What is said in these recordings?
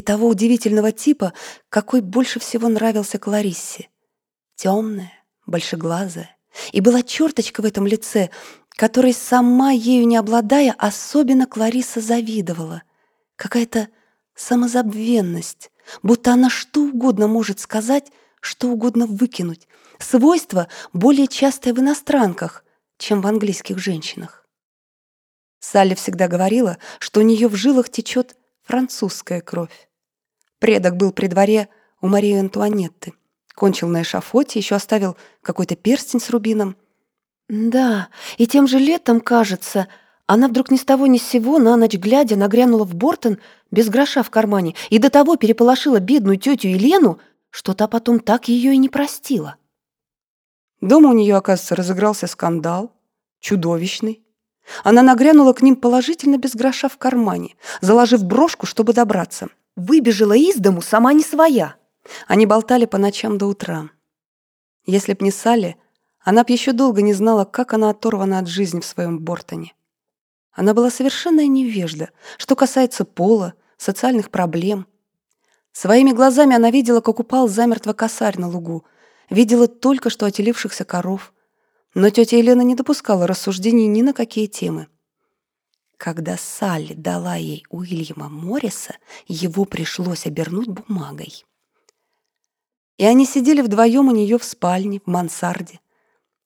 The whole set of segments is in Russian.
и того удивительного типа, какой больше всего нравился Клариссе. Темная, большеглазая, и была черточка в этом лице, которой сама ею не обладая, особенно Клариса завидовала. Какая-то самозабвенность, будто она что угодно может сказать, что угодно выкинуть. Свойство более частое в иностранках, чем в английских женщинах. Салли всегда говорила, что у нее в жилах течет французская кровь. Предок был при дворе у Марии Антуанетты. Кончил на эшафоте, еще оставил какой-то перстень с рубином. Да, и тем же летом, кажется, она вдруг ни с того ни с сего на ночь глядя нагрянула в Бортон без гроша в кармане и до того переполошила бедную тетю Елену, что та потом так ее и не простила. Дома у нее, оказывается, разыгрался скандал, чудовищный. Она нагрянула к ним положительно без гроша в кармане, заложив брошку, чтобы добраться. Выбежала из дому сама не своя. Они болтали по ночам до утра. Если б не Салли, она б еще долго не знала, как она оторвана от жизни в своем Бортоне. Она была совершенная невежда, что касается пола, социальных проблем. Своими глазами она видела, как упал замертво косарь на лугу, видела только что отелившихся коров. Но тетя Елена не допускала рассуждений ни на какие темы. Когда Салли дала ей Уильяма Морриса, его пришлось обернуть бумагой. И они сидели вдвоем у нее в спальне, в мансарде.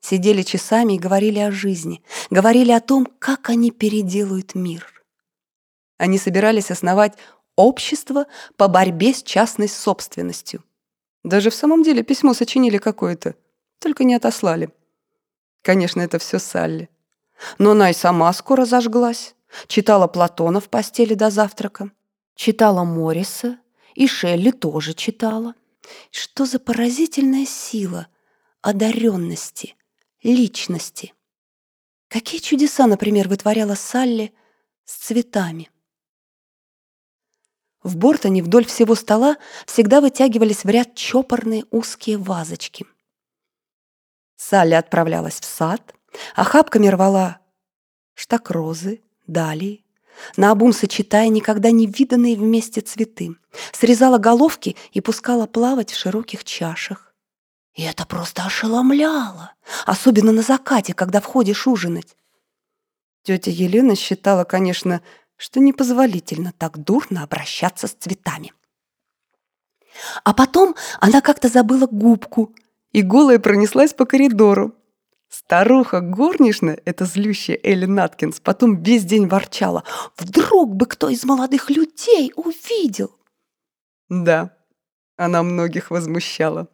Сидели часами и говорили о жизни, говорили о том, как они переделают мир. Они собирались основать общество по борьбе с частной собственностью. Даже в самом деле письмо сочинили какое-то, только не отослали. Конечно, это все Салли. Но она и сама скоро зажглась. Читала Платона в постели до завтрака. Читала Морриса. И Шелли тоже читала. Что за поразительная сила одаренности, личности. Какие чудеса, например, вытворяла Салли с цветами. В Бортоне вдоль всего стола всегда вытягивались в ряд чопорные узкие вазочки. Салли отправлялась в сад, охапками рвала штакрозы, далии, наобум сочетая никогда не виданные вместе цветы, срезала головки и пускала плавать в широких чашах. И это просто ошеломляло, особенно на закате, когда входишь ужинать. Тетя Елена считала, конечно, что непозволительно так дурно обращаться с цветами. А потом она как-то забыла губку и голая пронеслась по коридору. Старуха горничная, эта злющая Элли Наткинс, потом весь день ворчала. «Вдруг бы кто из молодых людей увидел!» Да, она многих возмущала.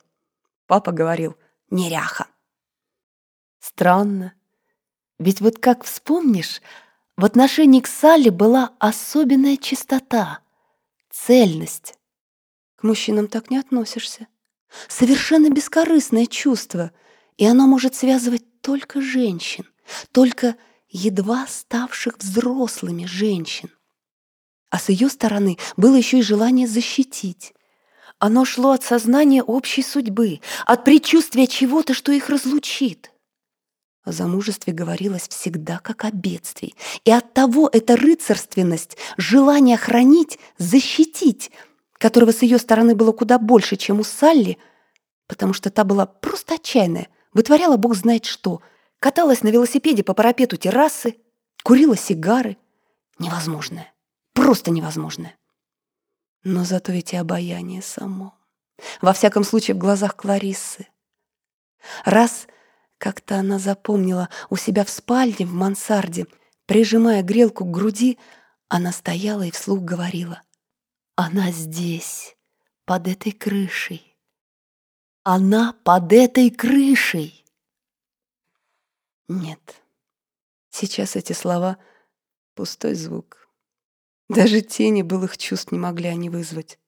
Папа говорил «неряха». Странно. Ведь вот как вспомнишь, в отношении к Салли была особенная чистота, цельность. К мужчинам так не относишься. Совершенно бескорыстное чувство, и оно может связывать только женщин, только едва ставших взрослыми женщин. А с ее стороны было еще и желание защитить. Оно шло от сознания общей судьбы, от предчувствия чего-то, что их разлучит. О замужестве говорилось всегда как о бедствии. И оттого эта рыцарственность, желание хранить, защитить, которого с ее стороны было куда больше, чем у Салли, потому что та была просто отчаянная, вытворяла бог знает что, каталась на велосипеде по парапету террасы, курила сигары. Невозможное, просто невозможное. Но зато ведь и обаяние само. Во всяком случае, в глазах Клариссы. Раз — как-то она запомнила у себя в спальне в мансарде, прижимая грелку к груди, она стояла и вслух говорила. «Она здесь, под этой крышей. Она под этой крышей!» Нет, сейчас эти слова — пустой звук. Даже тени былых чувств не могли они вызвать.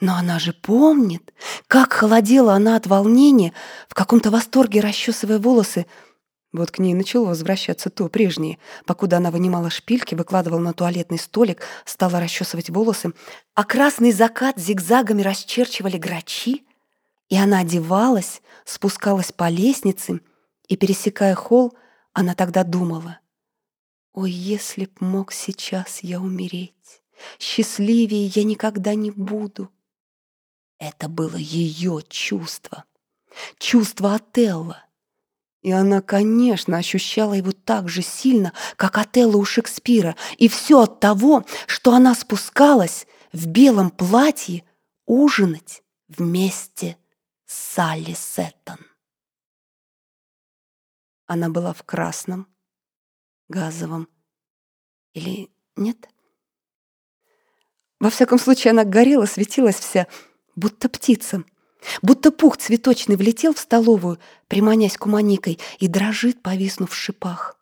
Но она же помнит, как холодела она от волнения, в каком-то восторге расчесывая волосы. Вот к ней начало возвращаться то прежнее, покуда она вынимала шпильки, выкладывала на туалетный столик, стала расчесывать волосы, а красный закат зигзагами расчерчивали грачи, и она одевалась, спускалась по лестнице, и, пересекая холл, она тогда думала, «Ой, если б мог сейчас я умереть, Счастливее я никогда не буду. Это было ее чувство. Чувство Отелла. И она, конечно, ощущала его так же сильно, как Отелло у Шекспира. И все от того, что она спускалась в белом платье ужинать вместе Салли Сеттон. Она была в красном, газовом или нет? Во всяком случае, она горела, светилась вся, будто птица. Будто пух цветочный влетел в столовую, приманясь куманикой, и дрожит, повиснув в шипах.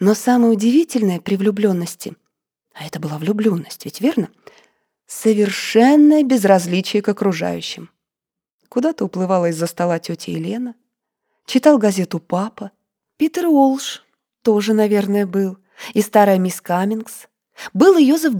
Но самое удивительное при влюбленности, а это была влюбленность, ведь верно? Совершенное безразличие к окружающим. Куда-то уплывала из-за стола тетя Елена, читал газету папа, Питер Уолш тоже, наверное, был, и старая мисс Каммингс. Был и Йозеф